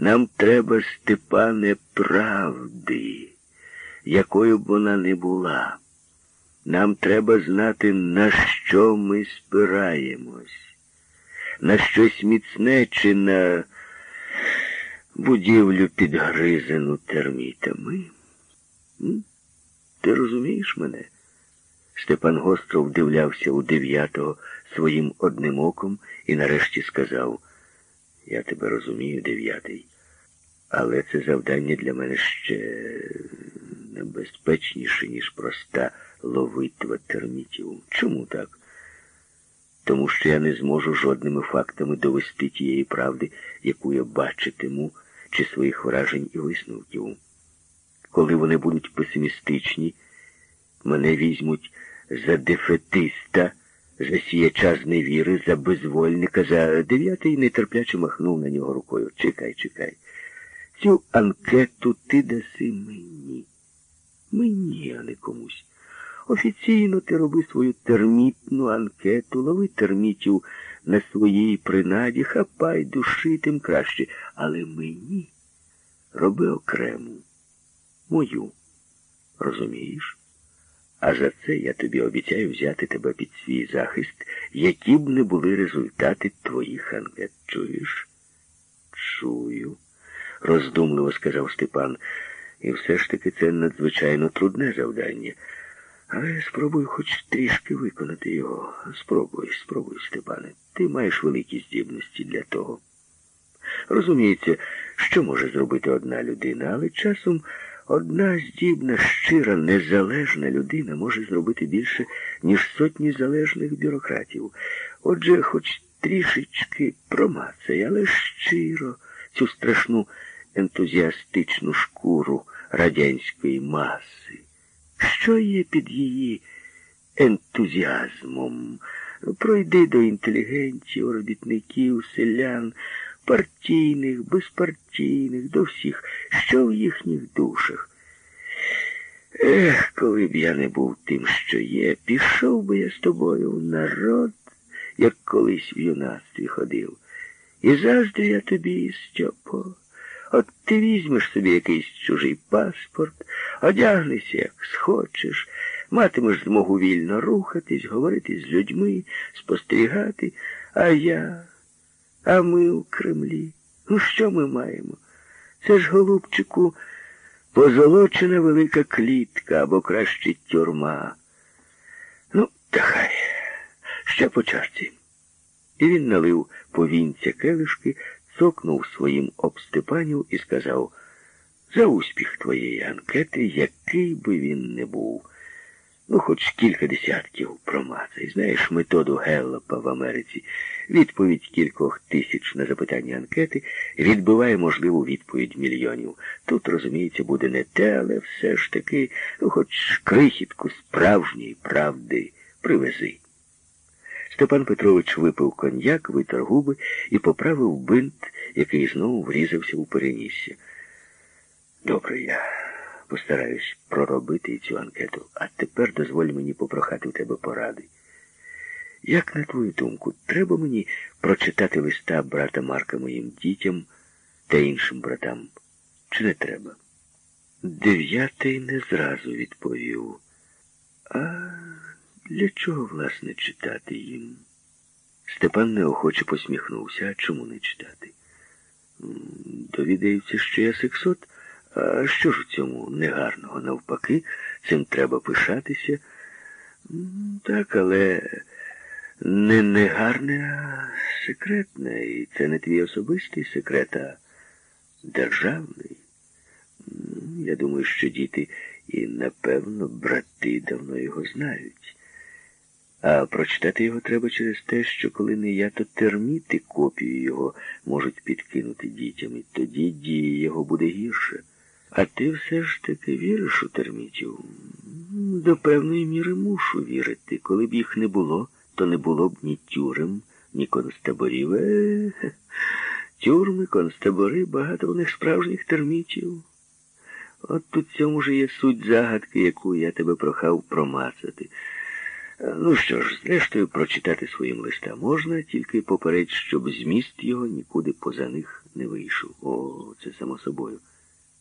Нам треба, Степане, правди, якою б вона не була. Нам треба знати, на що ми спираємось, на щось міцне чи на будівлю підгризену термітами. Ти розумієш мене? Степан гостро вдивлявся у дев'ятого своїм одним оком і нарешті сказав, я тебе розумію, дев'ятий, але це завдання для мене ще небезпечніше, ніж проста ловитва термітів. Чому так? Тому що я не зможу жодними фактами довести тієї правди, яку я бачитиму, чи своїх вражень і висновків. Коли вони будуть песимістичні, мене візьмуть за дефетиста, за сіяча з невіри, за безвольника, за дев'ятий нетерпляче махнув на нього рукою. Чекай, чекай. Цю анкету ти даси мені. Мені, а не комусь. Офіційно ти роби свою термітну анкету, лови термітів на своїй принаді, хапай души тим краще. Але мені роби окрему, мою. Розумієш? А за це я тобі обіцяю взяти тебе під свій захист, які б не були результати твоїх анкет. Чуєш? Чую, роздумливо сказав Степан. І все ж таки це надзвичайно трудне завдання. Але спробуй хоч трішки виконати його. Спробуй, спробуй, Степане. Ти маєш великі здібності для того. Розуміється, що може зробити одна людина, але часом одна здібна, щира, незалежна людина може зробити більше, ніж сотні залежних бюрократів. Отже, хоч трішечки промацай, але щиро цю страшну ентузіастичну шкуру радянської маси. Що є під її ентузіазмом? Пройди до інтелігентів, робітників, селян, партійних, безпартійних, до всіх, що в їхніх душах. Ех, коли б я не був тим, що є, пішов би я з тобою в народ, як колись в юнацтві ходив. І заздрю я тобі, Стьопо. От ти візьмеш собі якийсь чужий паспорт, одягнешся, як схочеш, матимеш змогу вільно рухатись, говорити з людьми, спостерігати, а я, а ми у Кремлі. Ну, що ми маємо? Це ж, голубчику, позолочена велика клітка або краще тюрма. Ну, та хай, ще по чарці. І він налив повінця келишки, цокнув своїм об Степанів і сказав, за успіх твоєї анкети, який би він не був. Ну, хоч кілька десятків промацай. Знаєш методу Геллопа в Америці. Відповідь кількох тисяч на запитання анкети відбиває можливу відповідь мільйонів. Тут, розуміється, буде не те, але все ж таки, ну, хоч крихітку справжньої правди привези. Степан Петрович випив коньяк, витер губи і поправив бинт, який знову врізався у перенісся. Добре, я постараюсь проробити цю анкету, а тепер дозволь мені попрохати в тебе поради. Як, на твою думку, треба мені прочитати листа брата Марка моїм дітям та іншим братам? Чи не треба? Дев'ятий не зразу відповів. А для чого, власне, читати їм? Степан неохоче посміхнувся. А чому не читати? Довідаються, що я сексот. А що ж у цьому негарного? Навпаки, цим треба пишатися. Так, але не негарне, а секретне. І це не твій особистий секрет, а державний. Я думаю, що діти і, напевно, брати давно його знають. А прочитати його треба через те, що коли не я, то терміти копію його можуть підкинути дітям, і тоді дії його буде гірше. А ти все ж таки віриш у термітів? До певної міри мушу вірити. Коли б їх не було, то не було б ні тюрем, ні концтаборів. Е, тюрми, концтабори, багато в них справжніх термітів. От тут цьому ж є суть загадки, яку я тебе прохав промацати. Ну що ж, зрештою, прочитати своїм листа можна, тільки попередь, щоб зміст його нікуди поза них не вийшов. О, це само собою.